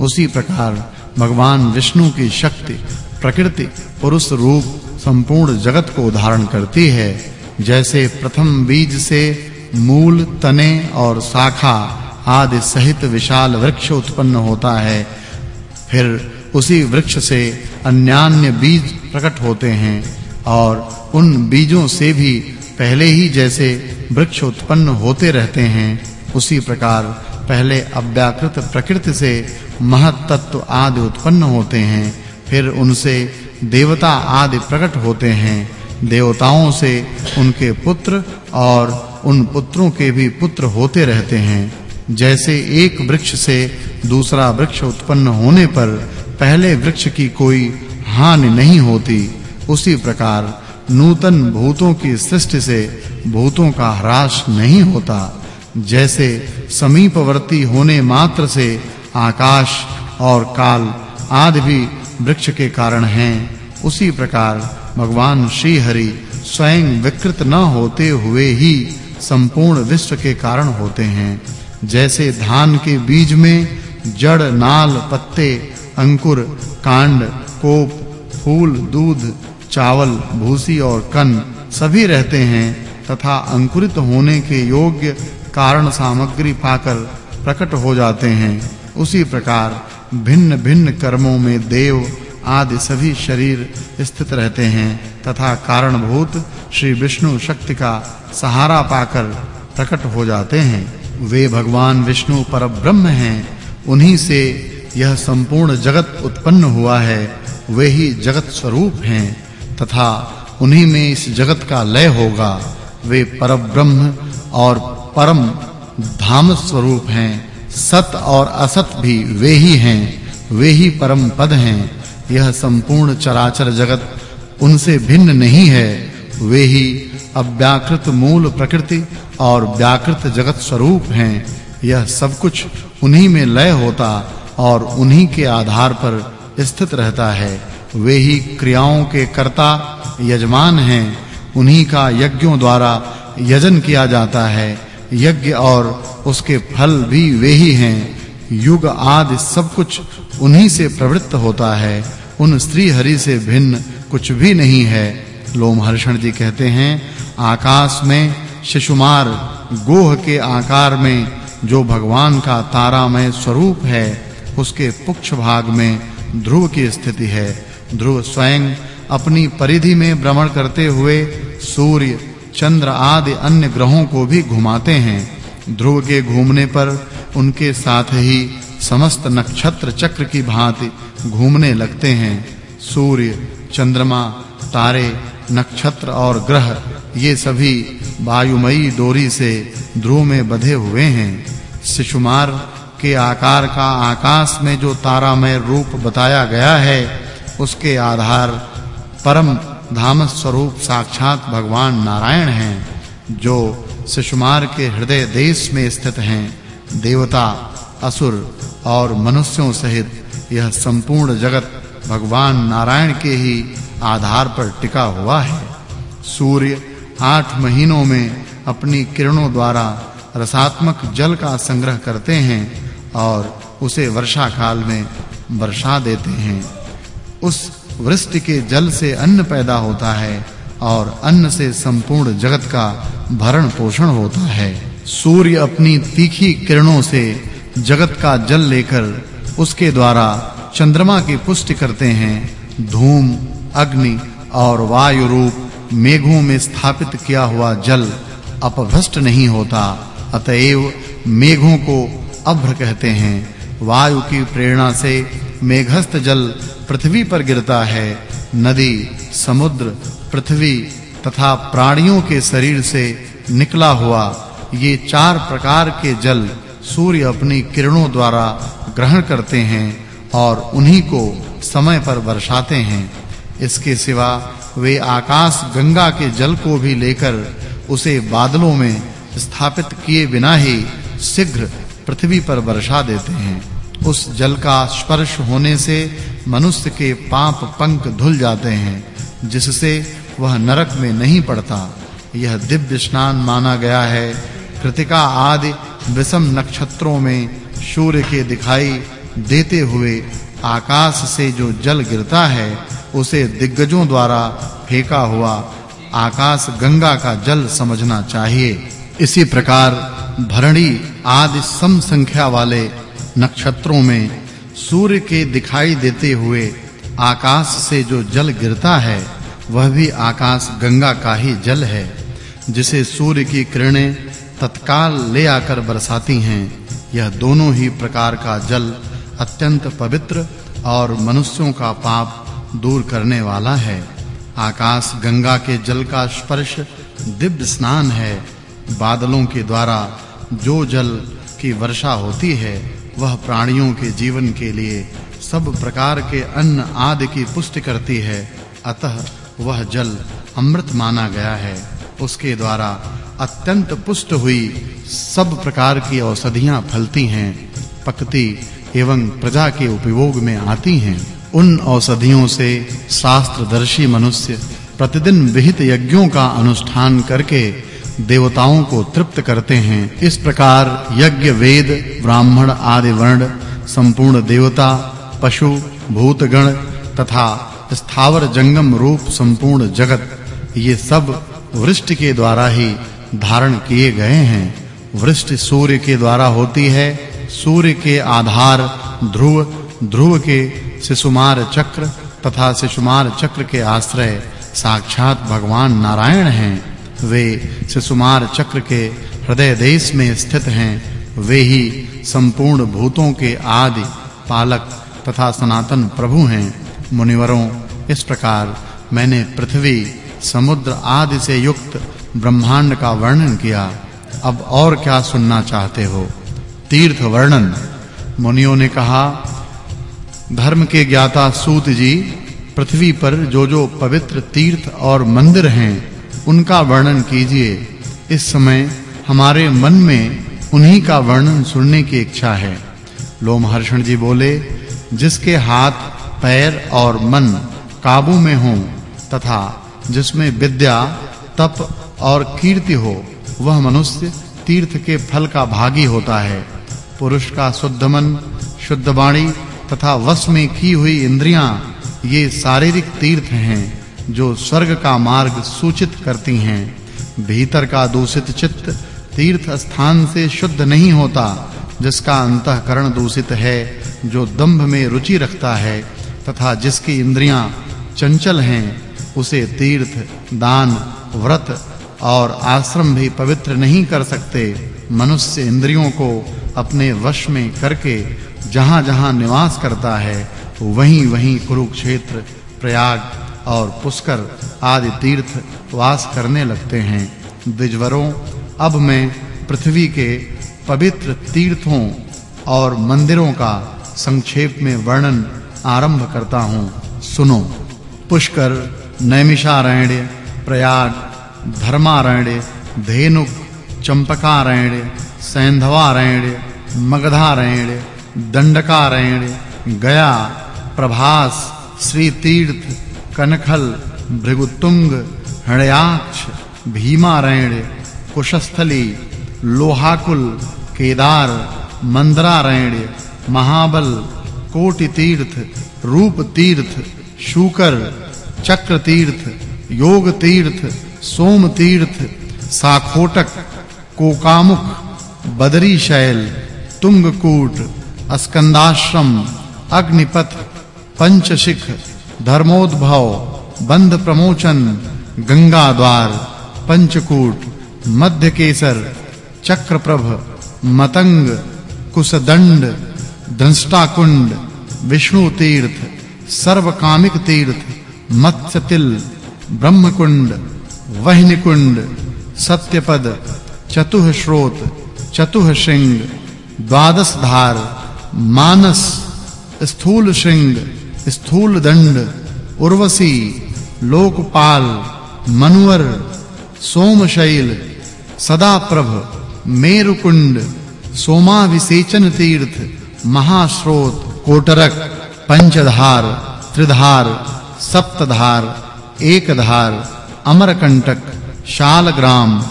उसी प्रकार भगवान विष्णु की शक्ति, प्रकृति पुरुष रूप संपूर्ण जगत को धारण करती है, जैसे प्रथम बीज से मूल, तने और शाखा आदि सहित विशाल वृक्ष उत्पन्न होता है। फिर उसी वृक्ष से अन्यान्य बीज प्रकट होते हैं और उन बीजों से भी पहले ही जैसे वृक्ष उत्पन्न होते रहते हैं, उसी प्रकार पहले अव्याकृत प्रकृति से महत तत्व आदि उत्पन्न होते हैं, फिर उनसे देवता आदि प्रकट होते हैं। देवताओं से उनके पुत्र और उन पुत्रों के भी पुत्र होते रहते हैं। जैसे एक वृक्ष से दूसरा वृक्ष उत्पन्न होने पर पहले वृक्ष की कोई हानि नहीं होती। उसी प्रकार नूतन भूतों की सृष्टि से भूतों का ह्रास नहीं होता। जैसे समीपवर्ती होने मात्र से आकाश और काल आदि भी वृक्ष के कारण हैं। उसी प्रकार भगवान श्री हरि स्वयं विकृत न होते हुए ही संपूर्ण विश्व के कारण होते हैं। जैसे धान के बीज में जड़, नाल, पत्ते, अंकुर, कांड, कोप, फूल, दूध, चावल, भूसी और कन सभी रहते हैं तथा अंकुरित होने के योग्य कारण सामग्री पाकर प्रकट हो जाते हैं। उसी प्रकार भिन्न-भिन्न कर्मों में देव आदि सभी शरीर स्थित रहते हैं। तथा कारणभूत श्री विष्णु शक्ति का सहारा पाकर प्रकट हो जाते हैं। वे भगवान विष्णु परब्रह्म हैं। उन्हीं से यह संपूर्ण जगत उत्पन्न हुआ है। वे ही जगत स्वरूप हैं। तथा उन्हीं में इस जगत का लय होगा। वे परब्रह्म और परम धाम स्वरूप हैं। सत और असत भी वे ही हैं, वे ही परम पद हैं। यह संपूर्ण चराचर जगत उनसे भिन्न नहीं है। वे ही अव्याकृत मूल प्रकृति और व्याकृत जगत स्वरूप हैं। यह सब कुछ उन्हीं में लय होता और उन्हीं के आधार पर स्थित रहता है। वे ही क्रियाओं के कर्ता, यजमान हैं। उन्हीं का यज्ञों द्वारा यजन किया जाता है। यज्ञ और उसके फल भी वे ही हैं। युग आदि सब कुछ उन्हीं से प्रवृत्त होता है। उन स्त्री हरि से भिन्न कुछ भी नहीं है। लोमहर्षण जी कहते हैं, आकाश में शिशुमार, गोह के आकार में जो भगवान का तारामय स्वरूप है, उसके पुक्ष भाग में ध्रुव की स्थिति है। ध्रुव स्वयं अपनी परिधि में भ्रमण करते हुए सूर्य चंद्र आदि अन्य ग्रहों को भी घुमाते हैं। ध्रुव के घूमने पर उनके साथ ही समस्त नक्षत्र चक्र की भांति घूमने लगते हैं। सूर्य, चंद्रमा, तारे, नक्षत्र और ग्रह, ये सभी वायुमयी डोरी से ध्रुव में बंधे हुए हैं। शिशुमार के आकार का आकाश में जो तारामय रूप बताया गया है, उसके आधार परम धाम स्वरूप साक्षात भगवान नारायण हैं, जो शिशुमार के हृदय देश में स्थित हैं। देवता, असुर और मनुष्यों सहित यह संपूर्ण जगत भगवान नारायण के ही आधार पर टिका हुआ है। सूर्य आठ महीनों में अपनी किरणों द्वारा रसात्मक जल का संग्रह करते हैं और उसे वर्षा काल में वर्षा देते हैं। उस वृष्टि के जल से अन्न पैदा होता है और अन्न से संपूर्ण जगत का भरण पोषण होता है। सूर्य अपनी तीखी किरणों से जगत का जल लेकर उसके द्वारा चंद्रमा की पुष्टि करते हैं। धूम, अग्नि और वायु रूप मेघों में स्थापित किया हुआ जल अपभ्रष्ट नहीं होता, अतएव मेघों को अभ्र कहते हैं। वायु की प्रेरणा से मेघस्थ जल पृथ्वी पर गिरता है। नदी, समुद्र, पृथ्वी तथा प्राणियों के शरीर से निकला हुआ ये चार प्रकार के जल सूर्य अपनी किरणों द्वारा ग्रहण करते हैं और उन्हीं को समय पर बरसाते हैं। इसके सिवा वे आकाश गंगा के जल को भी लेकर उसे बादलों में स्थापित किए बिना ही शीघ्र पृथ्वी पर वर्षा देते हैं। उस जल का स्पर्श होने से मनुष्य के पाप पंख धुल जाते हैं, जिससे वह नरक में नहीं पड़ता। यह दिव्य स्नान माना गया है। कृतिका आदि विषम नक्षत्रों में सूर्य के दिखाई देते हुए आकाश से जो जल गिरता है, उसे दिग्गजों द्वारा फेंका हुआ आकाश गंगा का जल समझना चाहिए। इसी प्रकार भरणी आदि सम संख्या वाले नक्षत्रों में सूर्य के दिखाई देते हुए आकाश से जो जल गिरता है, वह भी आकाश गंगा का ही जल है, जिसे सूर्य की किरणें तत्काल ले आकर बरसाती हैं। यह दोनों ही प्रकार का जल अत्यंत पवित्र और मनुष्यों का पाप दूर करने वाला है। आकाश गंगा के जल का स्पर्श दिव्य स्नान है। बादलों के द्वारा जो जल की वर्षा होती है वह प्राणियों के जीवन के लिए सब प्रकार के अन्न आदि की पुष्टि करती है, अतः वह जल अमृत माना गया है। उसके द्वारा अत्यंत पुष्ट हुई सब प्रकार की औषधियाँ फलती हैं, पकती एवं प्रजा के उपयोग में आती हैं। उन औषधियों से शास्त्रदर्शी मनुष्य प्रतिदिन विहित यज्ञों का अनुष्ठान करके देवताओं को तृप्त करते हैं। इस प्रकार यज्ञ, वेद, ब्राह्मण आदि वर्ण, संपूर्ण देवता, पशु, भूतगण तथा स्थावर जंगम रूप संपूर्ण जगत, ये सब वृष्टि के द्वारा ही धारण किए गए हैं। वृष्टि सूर्य के द्वारा होती है। सूर्य के आधार ध्रुव ध्रुव के शिशुमार चक्र तथा शिशुमार चक्र के आश्रय। साक्षात भगवान नारायण हैं। वे शिशुमार चक्र के हृदय देश में स्थित हैं, वे ही संपूर्ण भूतों के आदि पालक तथा सनातन प्रभु हैं। मुनिवरों, इस प्रकार मैंने पृथ्वी, समुद्र आदि से युक्त ब्रह्मांड का वर्णन किया। अब और क्या सुनना चाहते हो? तीर्थ वर्णन। मुनियों ने कहा, धर्म के ज्ञाता सूत जी, पृथ्वी पर जो जो पवित्र तीर्थ और मंदिर हैं उनका वर्णन कीजिए। इस समय हमारे मन में उन्हीं का वर्णन सुनने की इच्छा है। लोमहर्षण जी बोले, जिसके हाथ, पैर और मन काबू में हों तथा जिसमें विद्या, तप और कीर्ति हो, वह मनुष्य तीर्थ के फल का भागी होता है। पुरुष का शुद्ध मन, शुद्ध वाणी तथा वश में की हुई इंद्रियाँ ये शारीरिक तीर्थ हैं। जो स्वर्ग का मार्ग सूचित करती हैं, भीतर का दूषित चित्त तीर्थ स्थान से शुद्ध नहीं होता, जिसका अंतःकरण दूषित है, जो दंभ में रुचि रखता है, तथा जिसकी इंद्रियाँ चंचल हैं, उसे तीर्थ, दान, व्रत और आश्रम भी पवित्र नहीं कर सकते। मनुष्य इंद्रियों को अपने वश में करके जहां-जहां निवास करता है, वहीं-वहीं कुरुक्षेत्र, प्रयाग और पुष्कर आदि तीर्थ वास करने लगते हैं। द्विजवरों, अब मैं पृथ्वी के पवित्र तीर्थों और मंदिरों का संक्षेप में वर्णन आरंभ करता हूँ। सुनो। पुष्कर, नैमिषारण्य, प्रयाग, धर्मारण्य, धेनुक, चंपकारण्य, सैंधवारण्य, मगधारण्य, दंडकारण्य, गया, प्रभास श्री तीर्थ कनखल, भृगुतुंग, हणयाक्ष भीमारण्य कुशस्थली, लोहाकुल, केदार मंदरारण्य महाबल कोटि तीर्थ रूप तीर्थ शूकर चक्र तीर्थ योग तीर्थ सोम तीर्थ साखोटक, कोकामुख बदरी शैल तुंगकूट, अस्कंदाश्रम, अग्निपथ, पंचशिख धर्मोद्भव, बंध प्रमोचन गंगा द्वार पंचकूट मध्य केसर चक्रप्रभ, मतंग, कुसदंड दंष्टाकुंड विष्णु तीर्थ सर्वकामिक तीर्थ, मत्स्यतिल, ब्रह्मकुंड, वह्निकुंड, सत्यपद चतुः श्रोत चतुः श्रृंग द्वादश धार मानस स्थूल श्रृंग स्थूल दंड, उर्वशी, लोकपाल, मनुवर, सोमशैल, सदाप्रभ, मेरुकुंड सोमाभिषेचन तीर्थ महाश्रोत कोटरक, पंचधार, त्रिधार, सप्तधार, एकधार, अमरकंटक, शालग्राम।